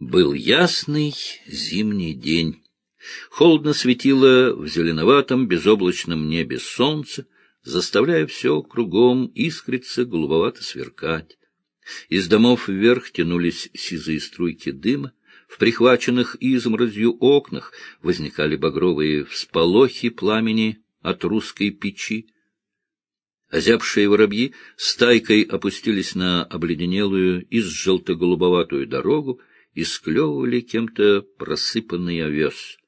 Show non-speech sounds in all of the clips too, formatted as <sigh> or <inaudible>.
Был ясный зимний день. Холодно светило в зеленоватом безоблачном небе солнце, заставляя все кругом искриться, голубовато сверкать. Из домов вверх тянулись сизые струйки дыма, в прихваченных изморозью окнах возникали багровые всполохи пламени от русской печи. Озябшие воробьи стайкой опустились на обледенелую из желто-голубоватую дорогу и склевывали кем-то просыпанный овес.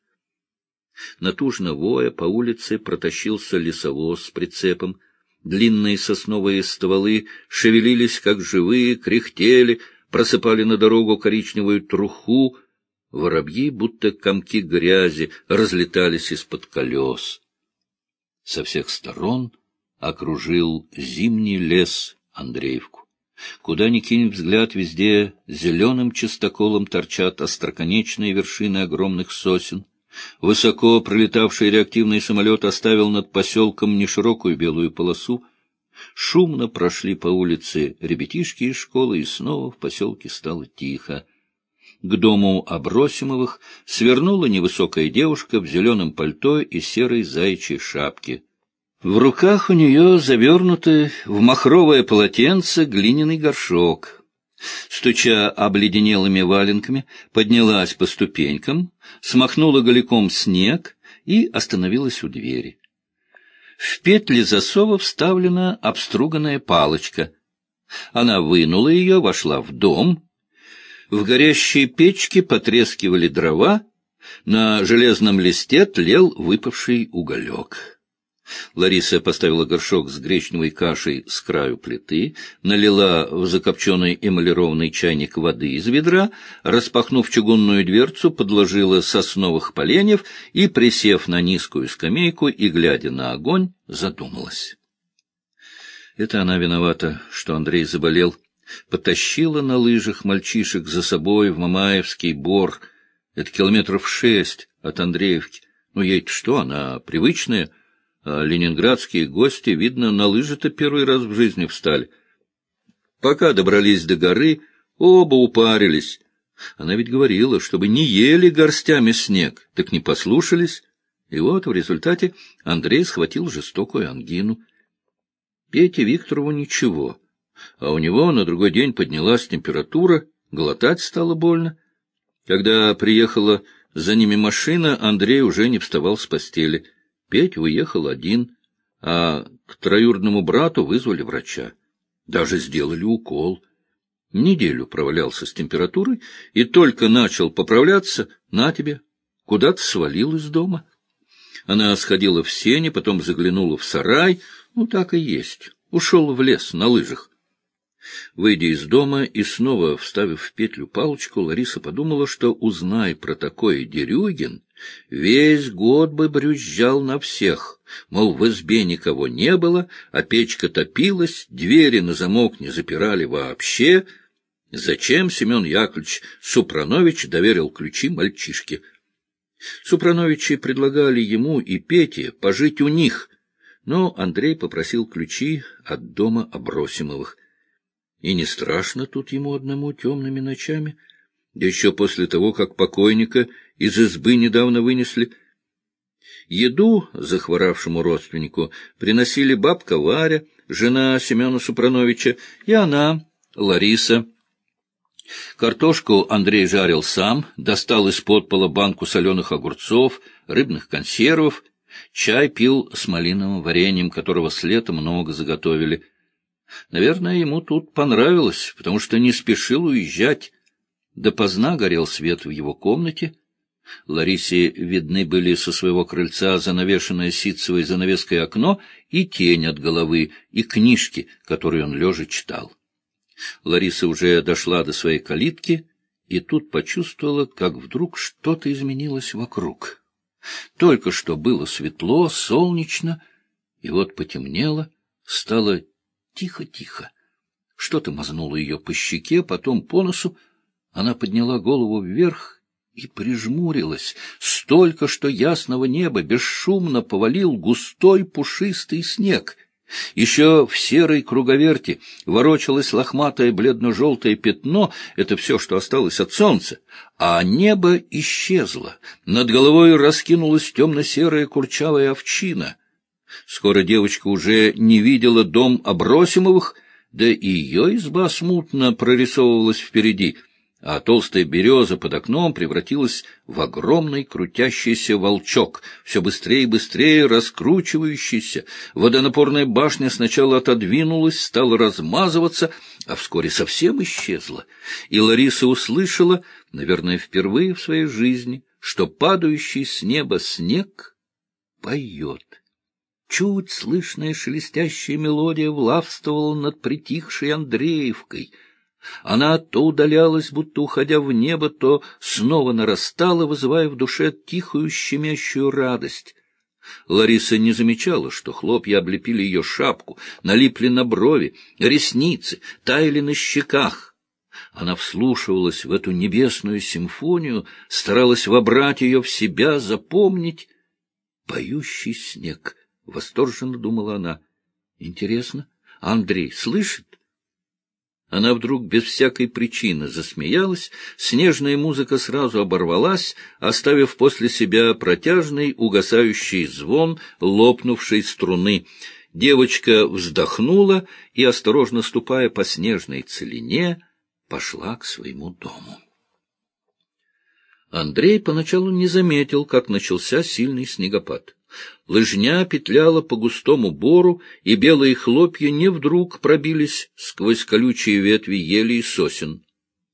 Натужно воя по улице протащился лесовоз с прицепом. Длинные сосновые стволы шевелились, как живые, кряхтели, просыпали на дорогу коричневую труху. Воробьи, будто комки грязи, разлетались из-под колес. Со всех сторон окружил зимний лес Андреевку. Куда ни кинь взгляд, везде зеленым чистоколом торчат остроконечные вершины огромных сосен. Высоко пролетавший реактивный самолет оставил над поселком неширокую белую полосу. Шумно прошли по улице ребятишки из школы, и снова в поселке стало тихо. К дому Абросимовых свернула невысокая девушка в зеленом пальто и серой заячьей шапке. В руках у нее завернутый в махровое полотенце глиняный горшок. Стуча обледенелыми валенками, поднялась по ступенькам, смахнула голиком снег и остановилась у двери. В петли засова вставлена обструганная палочка. Она вынула ее, вошла в дом. В горящей печке потрескивали дрова, на железном листе тлел выпавший уголек. Лариса поставила горшок с гречневой кашей с краю плиты, налила в закопченный эмалированный чайник воды из ведра, распахнув чугунную дверцу, подложила сосновых поленьев и, присев на низкую скамейку и глядя на огонь, задумалась. Это она виновата, что Андрей заболел. Потащила на лыжах мальчишек за собой в Мамаевский бор. Это километров шесть от Андреевки. Ну, ей-то что, она привычная — а ленинградские гости, видно, на лыжи-то первый раз в жизни встали. Пока добрались до горы, оба упарились. Она ведь говорила, чтобы не ели горстями снег, так не послушались. И вот в результате Андрей схватил жестокую ангину. Пете Викторову ничего, а у него на другой день поднялась температура, глотать стало больно. Когда приехала за ними машина, Андрей уже не вставал с постели — Петь уехал один, а к троюродному брату вызвали врача. Даже сделали укол. Неделю провалялся с температурой и только начал поправляться, на тебе, куда-то свалил из дома. Она сходила в сене, потом заглянула в сарай, ну так и есть, ушел в лес на лыжах. Выйдя из дома и снова вставив в петлю палочку, Лариса подумала, что, узнай про такое Дерюгин, весь год бы брюзжал на всех, мол, в избе никого не было, а печка топилась, двери на замок не запирали вообще. Зачем Семен Яковлевич Супранович доверил ключи мальчишке? Супрановичи предлагали ему и Пете пожить у них, но Андрей попросил ключи от дома Абросимовых — и не страшно тут ему одному темными ночами, да еще после того, как покойника из избы недавно вынесли. Еду захворавшему родственнику приносили бабка Варя, жена Семена Супрановича, и она, Лариса. Картошку Андрей жарил сам, достал из-под пола банку соленых огурцов, рыбных консервов, чай пил с малиновым вареньем, которого с лета много заготовили — Наверное, ему тут понравилось, потому что не спешил уезжать. Допоздна горел свет в его комнате. Ларисе видны были со своего крыльца занавешенное ситцевой занавеской окно и тень от головы, и книжки, которые он лежа читал. Лариса уже дошла до своей калитки и тут почувствовала, как вдруг что-то изменилось вокруг. Только что было светло, солнечно, и вот потемнело, стало Тихо-тихо. Что-то мазнуло ее по щеке, потом по носу. Она подняла голову вверх и прижмурилась. Столько, что ясного неба бесшумно повалил густой пушистый снег — Еще в серой круговерти ворочалось лохматое бледно-желтое пятно, это все, что осталось от солнца, а небо исчезло, над головой раскинулась темно-серая курчавая овчина. Скоро девочка уже не видела дом Обросимовых, да и ее изба смутно прорисовывалась впереди — а толстая береза под окном превратилась в огромный крутящийся волчок, все быстрее и быстрее раскручивающийся. Водонапорная башня сначала отодвинулась, стала размазываться, а вскоре совсем исчезла. И Лариса услышала, наверное, впервые в своей жизни, что падающий с неба снег поет. Чуть слышная шелестящая мелодия влавствовала над притихшей Андреевкой — она то удалялась, будто уходя в небо, то снова нарастала, вызывая в душе тихую щемящую радость. Лариса не замечала, что хлопья облепили ее шапку, налипли на брови, ресницы, таяли на щеках. Она вслушивалась в эту небесную симфонию, старалась вобрать ее в себя, запомнить. «Поющий снег», — восторженно думала она. «Интересно, Андрей слышит?» Она вдруг без всякой причины засмеялась, снежная музыка сразу оборвалась, оставив после себя протяжный угасающий звон лопнувшей струны. Девочка вздохнула и, осторожно ступая по снежной целине, пошла к своему дому. Андрей поначалу не заметил, как начался сильный снегопад. Лыжня петляла по густому бору, и белые хлопья не вдруг пробились сквозь колючие ветви ели и сосен.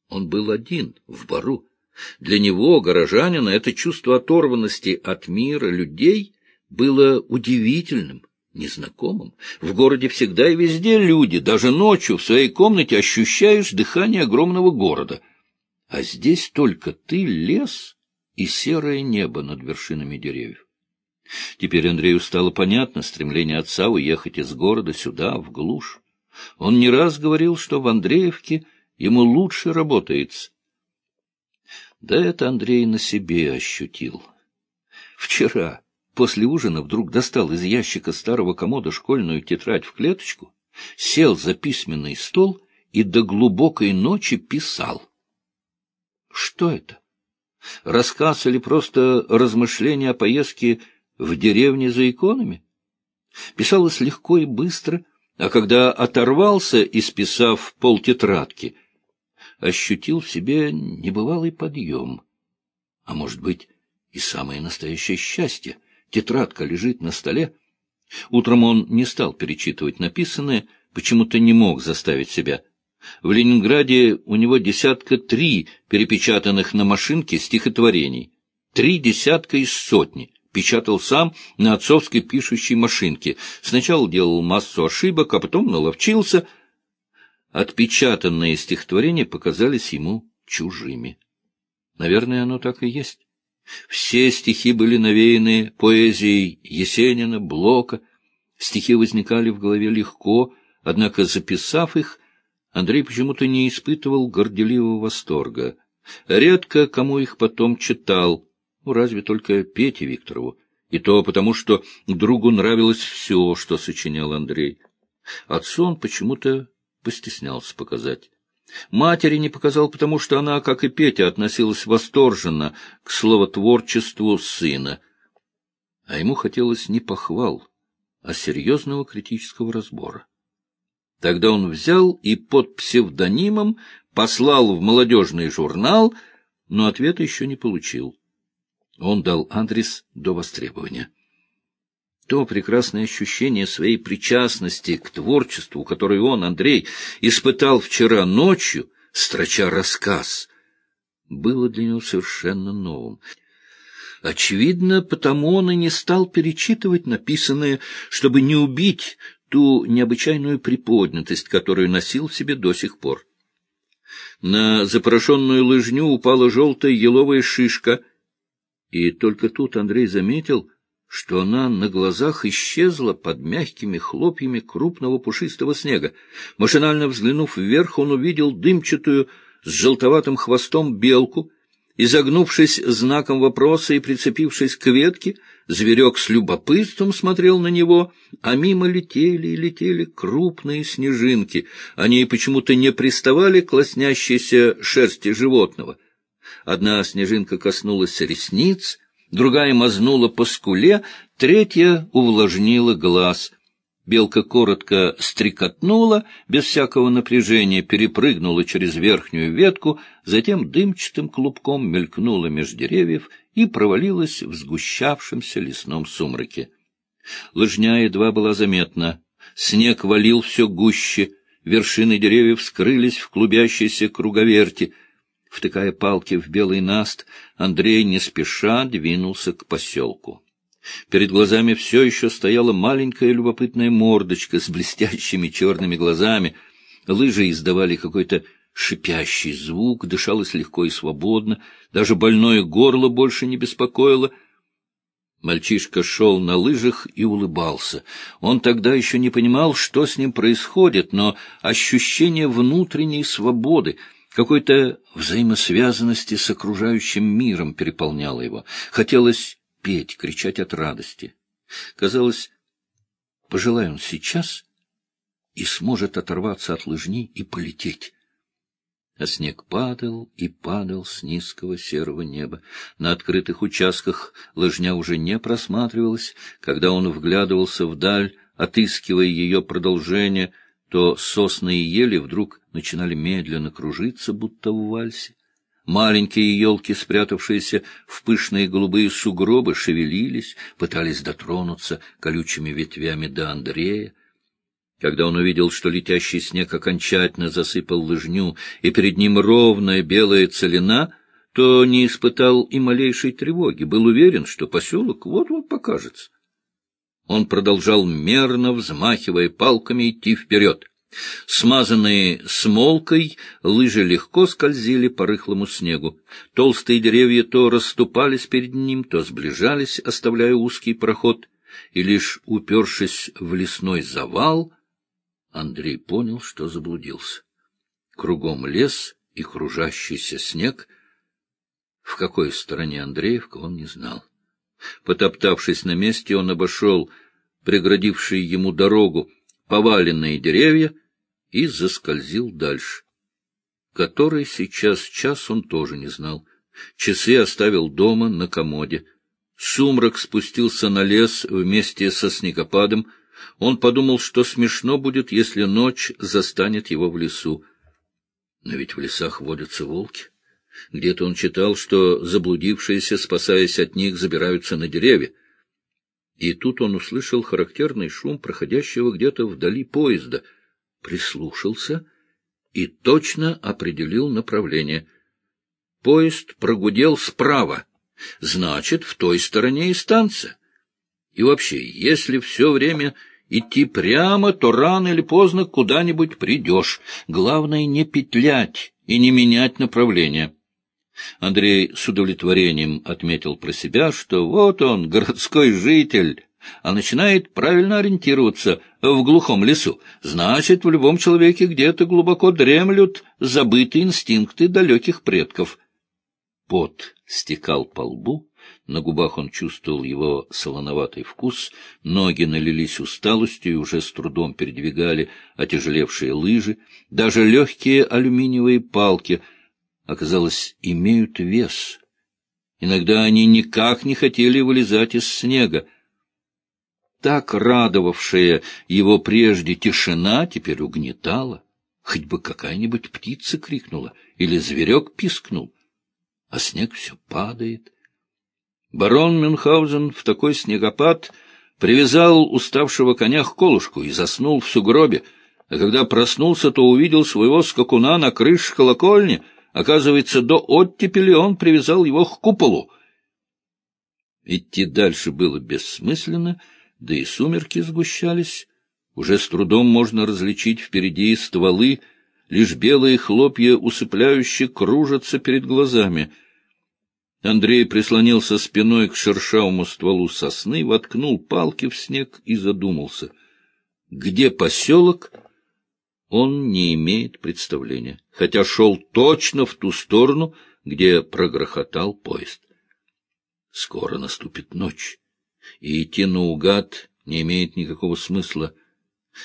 Он был один, в бору. Для него, горожанина, это чувство оторванности от мира людей было удивительным, незнакомым. В городе всегда и везде люди, даже ночью в своей комнате ощущаешь дыхание огромного города. А здесь только ты, лес и серое небо над вершинами деревьев. Теперь Андрею стало понятно стремление отца уехать из города сюда, в глушь. Он не раз говорил, что в Андреевке ему лучше работается. Да это Андрей на себе ощутил. Вчера, после ужина, вдруг достал из ящика старого комода школьную тетрадь в клеточку, сел за письменный стол и до глубокой ночи писал. Что это? Рассказ или просто размышления о поездке в деревне за иконами. Писалось легко и быстро, а когда оторвался, исписав полтетрадки, ощутил в себе небывалый подъем. А может быть, и самое настоящее счастье. Тетрадка лежит на столе. Утром он не стал перечитывать написанное, почему-то не мог заставить себя. В Ленинграде у него десятка три перепечатанных на машинке стихотворений, три десятка из сотни печатал сам на отцовской пишущей машинке. Сначала делал массу ошибок, а потом наловчился. Отпечатанные стихотворения показались ему чужими. Наверное, оно так и есть. Все стихи были навеяны поэзией Есенина, Блока. Стихи возникали в голове легко, однако, записав их, Андрей почему-то не испытывал горделивого восторга. Редко кому их потом читал — ну, разве только Пете Викторову. И то потому, что другу нравилось все, что сочинял Андрей. Отцу он почему-то постеснялся показать. Матери не показал, потому что она, как и Петя, относилась восторженно к словотворчеству сына. А ему хотелось не похвал, а серьезного критического разбора. Тогда он взял и под псевдонимом послал в молодежный журнал, но ответа еще не получил. Он дал адрес до востребования. То прекрасное ощущение своей причастности к творчеству, которое он, Андрей, испытал вчера ночью, строча рассказ, было для него совершенно новым. Очевидно, потому он и не стал перечитывать написанное, чтобы не убить ту необычайную приподнятость, которую носил в себе до сих пор. На запорошенную лыжню упала желтая еловая шишка — и только тут Андрей заметил, что она на глазах исчезла под мягкими хлопьями крупного пушистого снега. Машинально взглянув вверх, он увидел дымчатую с желтоватым хвостом белку, Изогнувшись знаком вопроса и прицепившись к ветке, зверек с любопытством смотрел на него, а мимо летели и летели крупные снежинки. Они почему-то не приставали к лоснящейся шерсти животного. Одна снежинка коснулась ресниц, другая мазнула по скуле, третья увлажнила глаз — Белка коротко стрекотнула, без всякого напряжения перепрыгнула через верхнюю ветку, затем дымчатым клубком мелькнула меж деревьев и провалилась в сгущавшемся лесном сумраке. Лыжня едва была заметна. Снег валил все гуще, вершины деревьев скрылись в клубящейся круговерти. Втыкая палки в белый наст, Андрей не спеша двинулся к поселку. Перед глазами все еще стояла маленькая любопытная мордочка с блестящими черными глазами. Лыжи издавали какой-то шипящий звук, дышалось легко и свободно, даже больное горло больше не беспокоило. Мальчишка шел на лыжах и улыбался. Он тогда еще не понимал, что с ним происходит, но ощущение внутренней свободы, какой-то взаимосвязанности с окружающим миром переполняло его. Хотелось петь, кричать от радости. Казалось, пожелай он сейчас и сможет оторваться от лыжни и полететь. А снег падал и падал с низкого серого неба. На открытых участках лыжня уже не просматривалась. Когда он вглядывался вдаль, отыскивая ее продолжение, то сосны и ели вдруг начинали медленно кружиться, будто в вальсе. Маленькие елки, спрятавшиеся в пышные голубые сугробы, шевелились, пытались дотронуться колючими ветвями до Андрея. Когда он увидел, что летящий снег окончательно засыпал лыжню, и перед ним ровная белая целина, то не испытал и малейшей тревоги, был уверен, что поселок вот-вот покажется. Он продолжал мерно, взмахивая палками, идти вперед. Смазанные смолкой, лыжи легко скользили по рыхлому снегу. Толстые деревья то расступались перед ним, то сближались, оставляя узкий проход. И лишь упершись в лесной завал, Андрей понял, что заблудился. Кругом лес и кружащийся снег. В какой стороне Андреевка он не знал. Потоптавшись на месте, он обошел преградившие ему дорогу поваленные деревья и заскользил дальше. Который сейчас час он тоже не знал. Часы оставил дома на комоде. Сумрак спустился на лес вместе со снегопадом. Он подумал, что смешно будет, если ночь застанет его в лесу. Но ведь в лесах водятся волки. Где-то он читал, что заблудившиеся, спасаясь от них, забираются на деревья. И тут он услышал характерный шум проходящего где-то вдали поезда — прислушался и точно определил направление. Поезд прогудел справа, значит, в той стороне и станция. И вообще, если все время идти прямо, то рано или поздно куда-нибудь придешь. Главное не петлять и не менять направление. Андрей с удовлетворением отметил про себя, что вот он, городской житель, а начинает правильно ориентироваться в глухом лесу, значит, в любом человеке где-то глубоко дремлют забытые инстинкты далеких предков. Пот стекал по лбу, на губах он чувствовал его солоноватый вкус, ноги налились усталостью и уже с трудом передвигали отяжелевшие лыжи, даже легкие алюминиевые палки, оказалось, имеют вес. Иногда они никак не хотели вылезать из снега, так радовавшая его прежде тишина теперь угнетала. Хоть бы какая-нибудь птица крикнула или зверек пискнул, а снег все падает. Барон Мюнхгаузен в такой снегопад привязал уставшего коня к колышку и заснул в сугробе, а когда проснулся, то увидел своего скакуна на крыше колокольни. Оказывается, до оттепели он привязал его к куполу. Идти дальше было бессмысленно, — да и сумерки сгущались. Уже с трудом можно различить впереди стволы, лишь белые хлопья усыпляюще кружатся перед глазами. Андрей прислонился спиной к шершавому стволу сосны, воткнул палки в снег и задумался. Где поселок, он не имеет представления, хотя шел точно в ту сторону, где прогрохотал поезд. Скоро наступит ночь, и идти наугад не имеет никакого смысла.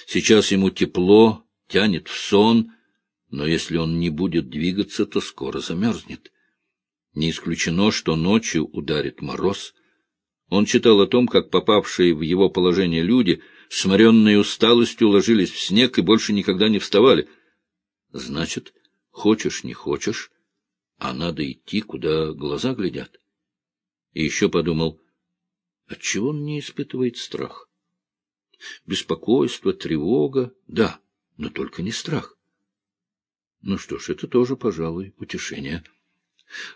Сейчас ему тепло, тянет в сон, но если он не будет двигаться, то скоро замерзнет. Не исключено, что ночью ударит мороз. Он читал о том, как попавшие в его положение люди, сморенные усталостью, ложились в снег и больше никогда не вставали. Значит, хочешь, не хочешь, а надо идти, куда глаза глядят. И еще подумал, отчего он не испытывает страх? Беспокойство, тревога, да, но только не страх. Ну что ж, это тоже, пожалуй, утешение.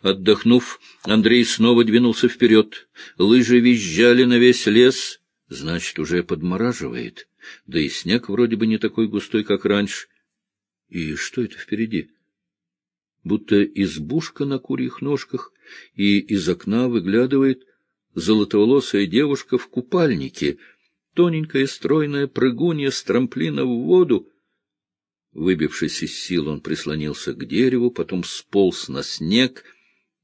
Отдохнув, Андрей снова двинулся вперед. Лыжи визжали на весь лес, значит, уже подмораживает. Да и снег вроде бы не такой густой, как раньше. И что это впереди? Будто избушка на курьих ножках, и из окна выглядывает золотоволосая девушка в купальнике, тоненькая стройная прыгунья с трамплина в воду. Выбившись из сил, он прислонился к дереву, потом сполз на снег.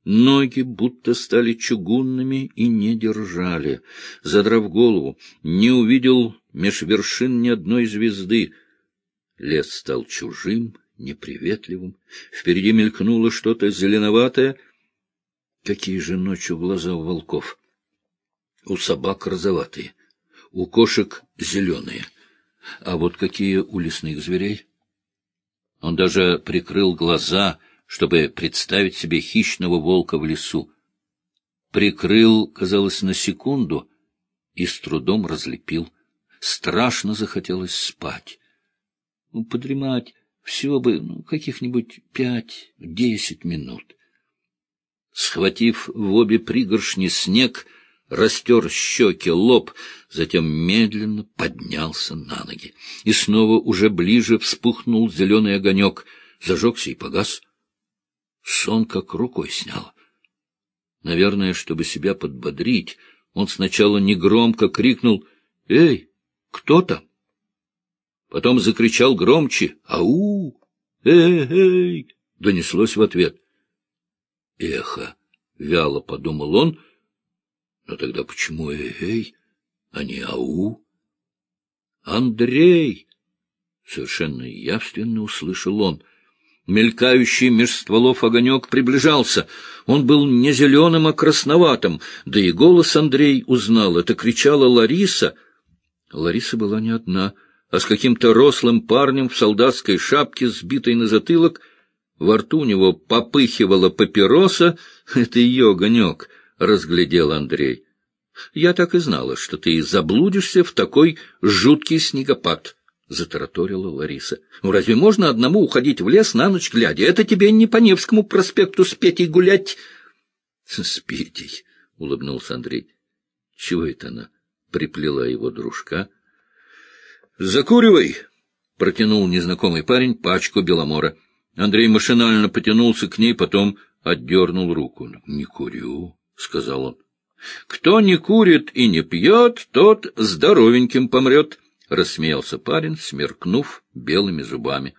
Ноги будто стали чугунными и не держали. Задрав голову, не увидел меж вершин ни одной звезды. Лес стал чужим, неприветливым. Впереди мелькнуло что-то зеленоватое. Какие же ночью глаза у волков! У собак розоватые, у кошек зеленые. А вот какие у лесных зверей! Он даже прикрыл глаза, чтобы представить себе хищного волка в лесу. Прикрыл, казалось, на секунду и с трудом разлепил. Страшно захотелось спать. Ну, подремать всего бы ну, каких-нибудь пять-десять минут. Схватив в обе пригоршни снег, растер щеки, лоб, затем медленно поднялся на ноги. И снова уже ближе вспухнул зеленый огонек, зажегся и погас. Сон как рукой снял. Наверное, чтобы себя подбодрить, он сначала негромко крикнул «Эй, кто там?» Потом закричал громче «Ау! Эй-эй!» донеслось в ответ. «Эхо!» — вяло подумал он — но тогда почему эй, а не ау? Андрей! Совершенно явственно услышал он. Мелькающий меж стволов огонек приближался. Он был не зеленым, а красноватым. Да и голос Андрей узнал. Это кричала Лариса. Лариса была не одна, а с каким-то рослым парнем в солдатской шапке, сбитой на затылок. Во рту у него попыхивала папироса. <laughs> Это ее огонек. — разглядел Андрей. — Я так и знала, что ты заблудишься в такой жуткий снегопад, — затараторила Лариса. Ну, — Разве можно одному уходить в лес на ночь глядя? Это тебе не по Невскому проспекту с Петей гулять. — С Петей, — улыбнулся Андрей. — Чего это она? — приплела его дружка. — Закуривай! — протянул незнакомый парень пачку беломора. Андрей машинально потянулся к ней, потом отдернул руку. — Не курю. — сказал он. — Кто не курит и не пьет, тот здоровеньким помрет, — рассмеялся парень, смеркнув белыми зубами.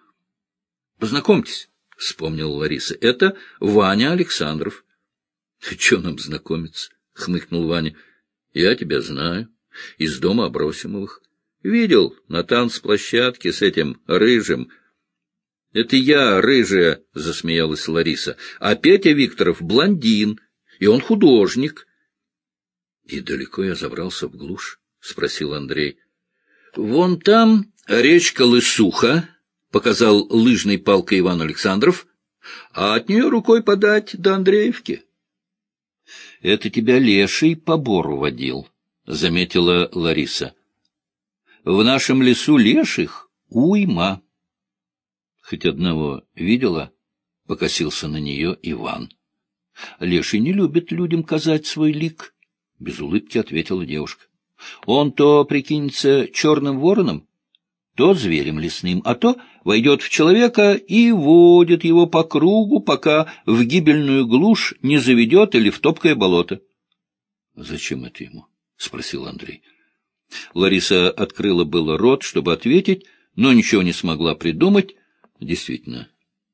— Познакомьтесь, — вспомнила Лариса, — это Ваня Александров. — Че нам знакомиться? — хмыкнул Ваня. — Я тебя знаю. Из дома Абросимовых. Видел на танцплощадке с этим рыжим. — Это я, рыжая, — засмеялась Лариса, — а Петя Викторов — блондин. — и он художник. — И далеко я забрался в глушь? — спросил Андрей. — Вон там речка Лысуха, — показал лыжной палкой Иван Александров, — а от нее рукой подать до Андреевки. — Это тебя леший по бору водил, — заметила Лариса. — В нашем лесу леших уйма. — Хоть одного видела? — покосился на нее Иван. — Леший не любит людям казать свой лик, — без улыбки ответила девушка. Он то прикинется черным вороном, то зверем лесным, а то войдет в человека и водит его по кругу, пока в гибельную глушь не заведет или в топкое болото. — Зачем это ему? — спросил Андрей. Лариса открыла было рот, чтобы ответить, но ничего не смогла придумать. Действительно,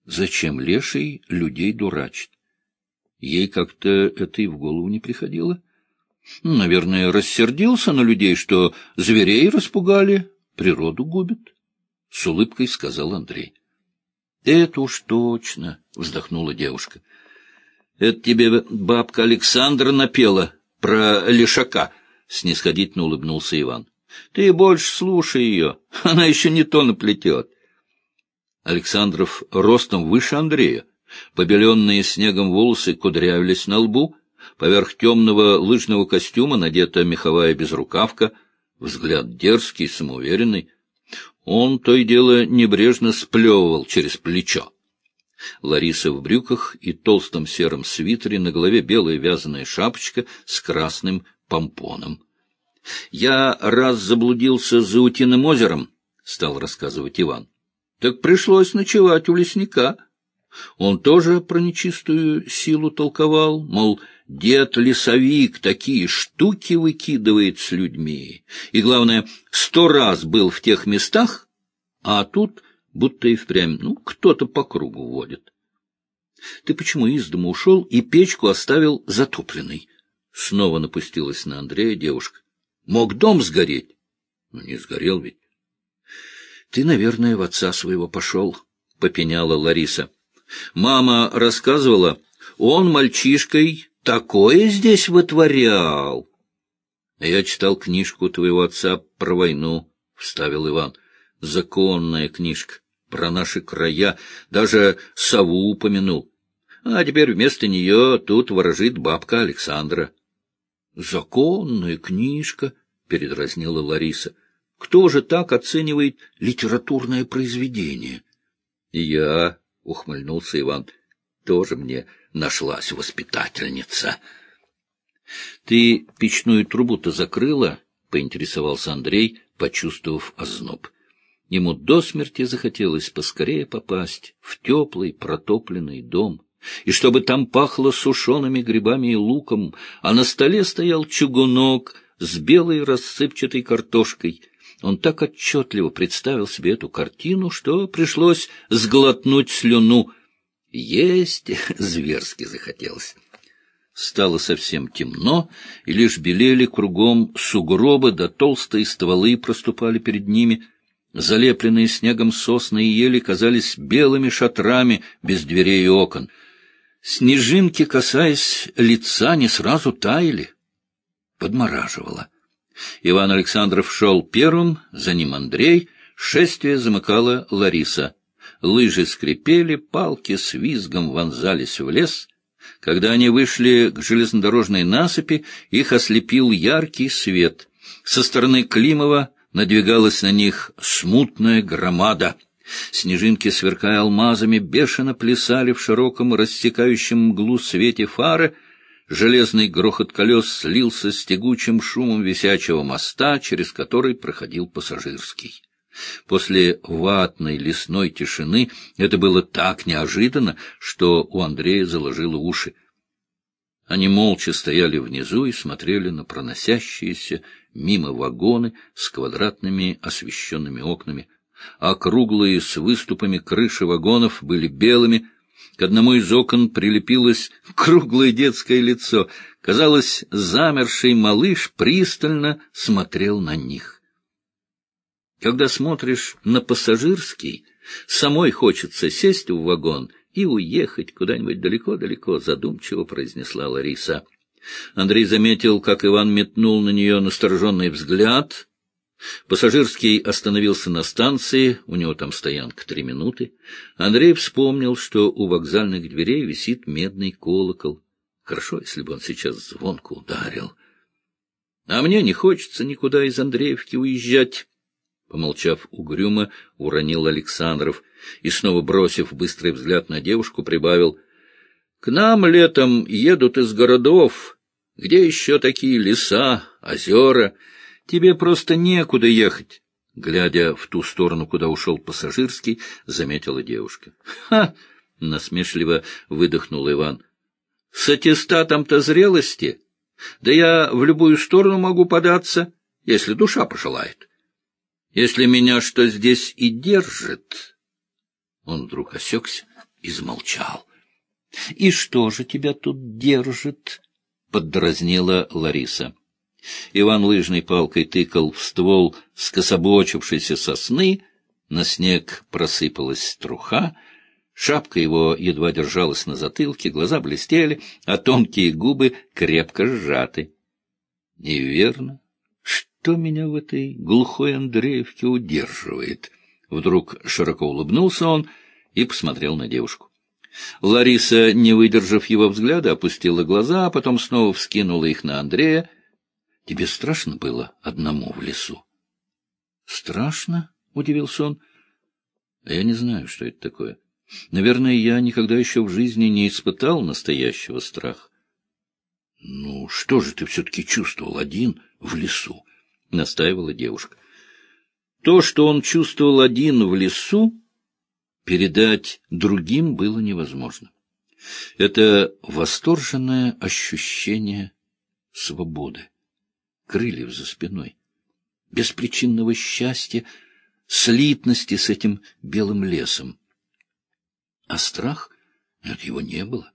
зачем леший людей дурачит? Ей как-то это и в голову не приходило. Наверное, рассердился на людей, что зверей распугали, природу губят. С улыбкой сказал Андрей. — Это уж точно, — вздохнула девушка. — Это тебе бабка Александра напела про лишака, — снисходительно улыбнулся Иван. — Ты больше слушай ее, она еще не то наплетет. Александров ростом выше Андрея. Побеленные снегом волосы кудрявились на лбу, поверх темного лыжного костюма надета меховая безрукавка, взгляд дерзкий, самоуверенный. Он то и дело небрежно сплевывал через плечо. Лариса в брюках и толстом сером свитере, на голове белая вязаная шапочка с красным помпоном. — Я раз заблудился за Утиным озером, — стал рассказывать Иван. — Так пришлось ночевать у лесника. Он тоже про нечистую силу толковал, мол, дед-лесовик такие штуки выкидывает с людьми. И, главное, сто раз был в тех местах, а тут будто и впрямь, ну, кто-то по кругу водит. Ты почему из дома ушел и печку оставил затопленной? Снова напустилась на Андрея девушка. Мог дом сгореть. Ну, не сгорел ведь. Ты, наверное, в отца своего пошел, — попеняла Лариса. Мама рассказывала, он мальчишкой такое здесь вытворял. Я читал книжку твоего отца про войну, — вставил Иван. Законная книжка про наши края, даже сову упомянул. А теперь вместо нее тут ворожит бабка Александра. — Законная книжка, — передразнила Лариса. — Кто же так оценивает литературное произведение? — Я, — ухмыльнулся Иван. — Тоже мне нашлась воспитательница. — Ты печную трубу-то закрыла? — поинтересовался Андрей, почувствовав озноб. Ему до смерти захотелось поскорее попасть в теплый протопленный дом, и чтобы там пахло сушеными грибами и луком, а на столе стоял чугунок с белой рассыпчатой картошкой — он так отчетливо представил себе эту картину, что пришлось сглотнуть слюну. Есть <laughs> зверски захотелось. Стало совсем темно, и лишь белели кругом сугробы, да толстые стволы проступали перед ними. Залепленные снегом сосны и ели казались белыми шатрами без дверей и окон. Снежинки, касаясь лица, не сразу таяли. Подмораживало. Иван Александров шел первым, за ним Андрей, шествие замыкала Лариса. Лыжи скрипели, палки с визгом вонзались в лес. Когда они вышли к железнодорожной насыпи, их ослепил яркий свет. Со стороны Климова надвигалась на них смутная громада. Снежинки, сверкая алмазами, бешено плясали в широком рассекающем мглу свете фары, Железный грохот колес слился с тягучим шумом висячего моста, через который проходил пассажирский. После ватной лесной тишины это было так неожиданно, что у Андрея заложило уши. Они молча стояли внизу и смотрели на проносящиеся мимо вагоны с квадратными освещенными окнами, а круглые с выступами крыши вагонов были белыми, к одному из окон прилепилось круглое детское лицо. Казалось, замерший малыш пристально смотрел на них. Когда смотришь на пассажирский, самой хочется сесть в вагон и уехать куда-нибудь далеко-далеко, задумчиво произнесла Лариса. Андрей заметил, как Иван метнул на нее настороженный взгляд, Пассажирский остановился на станции, у него там стоянка три минуты. Андрей вспомнил, что у вокзальных дверей висит медный колокол. Хорошо, если бы он сейчас звонко ударил. — А мне не хочется никуда из Андреевки уезжать. Помолчав угрюмо, уронил Александров и, снова бросив быстрый взгляд на девушку, прибавил. — К нам летом едут из городов, где еще такие леса, озера... Тебе просто некуда ехать. Глядя в ту сторону, куда ушел пассажирский, заметила девушка. — Ха! — насмешливо выдохнул Иван. — С аттестатом-то зрелости? Да я в любую сторону могу податься, если душа пожелает. Если меня что здесь и держит... Он вдруг осекся и замолчал. — И что же тебя тут держит? — поддразнила Лариса. Иван лыжной палкой тыкал в ствол скособочившейся сосны, на снег просыпалась труха, шапка его едва держалась на затылке, глаза блестели, а тонкие губы крепко сжаты. — Неверно. Что меня в этой глухой Андреевке удерживает? Вдруг широко улыбнулся он и посмотрел на девушку. Лариса, не выдержав его взгляда, опустила глаза, а потом снова вскинула их на Андрея. — Тебе страшно было одному в лесу? — Страшно? — удивился он. — Я не знаю, что это такое. Наверное, я никогда еще в жизни не испытал настоящего страха. — Ну, что же ты все-таки чувствовал один в лесу? — настаивала девушка. То, что он чувствовал один в лесу, передать другим было невозможно. Это восторженное ощущение свободы, крыльев за спиной, беспричинного счастья, слитности с этим белым лесом. А страх? Нет, его не было.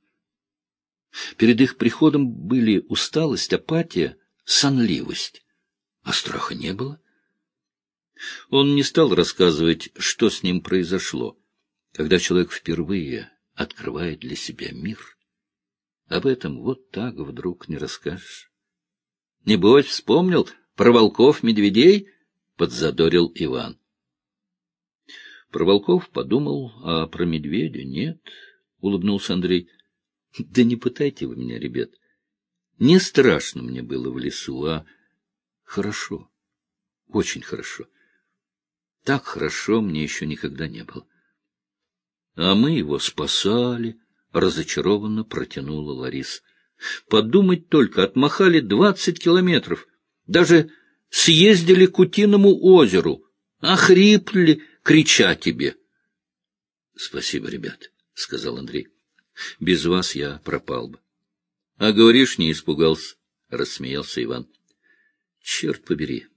Перед их приходом были усталость, апатия, сонливость, а страха не было. Он не стал рассказывать, что с ним произошло. Когда человек впервые открывает для себя мир, об этом вот так вдруг не расскажешь. — Небось, вспомнил про волков-медведей? — подзадорил Иван. Про волков подумал, а про медведя нет, — улыбнулся Андрей. — Да не пытайте вы меня, ребят. Не страшно мне было в лесу, а хорошо, очень хорошо. Так хорошо мне еще никогда не было. А мы его спасали, — разочарованно протянула Ларис. Подумать только, отмахали двадцать километров, даже съездили к Утиному озеру, охрипли, крича тебе. — Спасибо, ребят, — сказал Андрей. — Без вас я пропал бы. — А говоришь, не испугался, — рассмеялся Иван. — Черт побери,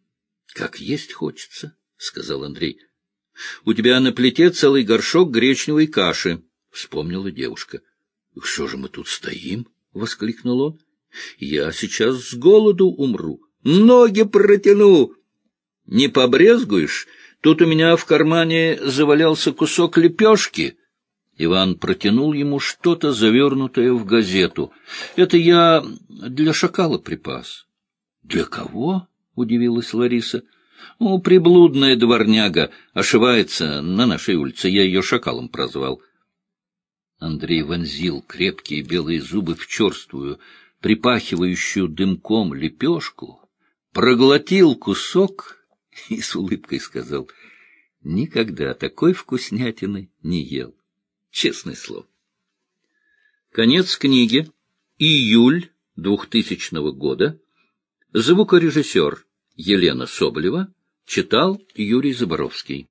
как есть хочется, — сказал Андрей. — У тебя на плите целый горшок гречневой каши, — вспомнила девушка. — Что же мы тут стоим? — воскликнул он. — Я сейчас с голоду умру. Ноги протяну. Не побрезгуешь? Тут у меня в кармане завалялся кусок лепешки. Иван протянул ему что-то, завернутое в газету. — Это я для шакала припас. — Для кого? — удивилась Лариса. Ну, приблудная дворняга ошивается на нашей улице. Я ее шакалом прозвал. Андрей вонзил крепкие белые зубы в черствую, припахивающую дымком лепешку, проглотил кусок и с улыбкой сказал, «Никогда такой вкуснятины не ел. Честное слово». Конец книги. Июль двухтысячного года. Звукорежиссер Елена Соболева Читал Юрий Заборовский